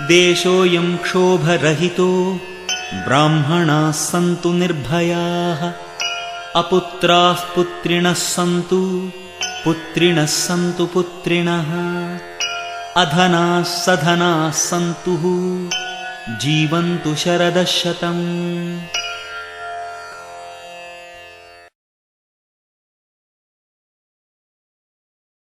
देशोऽयं क्षोभरहितो ब्राह्मणाः सन्तु निर्भयाः अपुत्राः पुत्रिणः सन्तु पुत्रिणः सन्तु पुत्रिणः अधनाः सधनाः सन्तु जीवन्तु शरदशतम्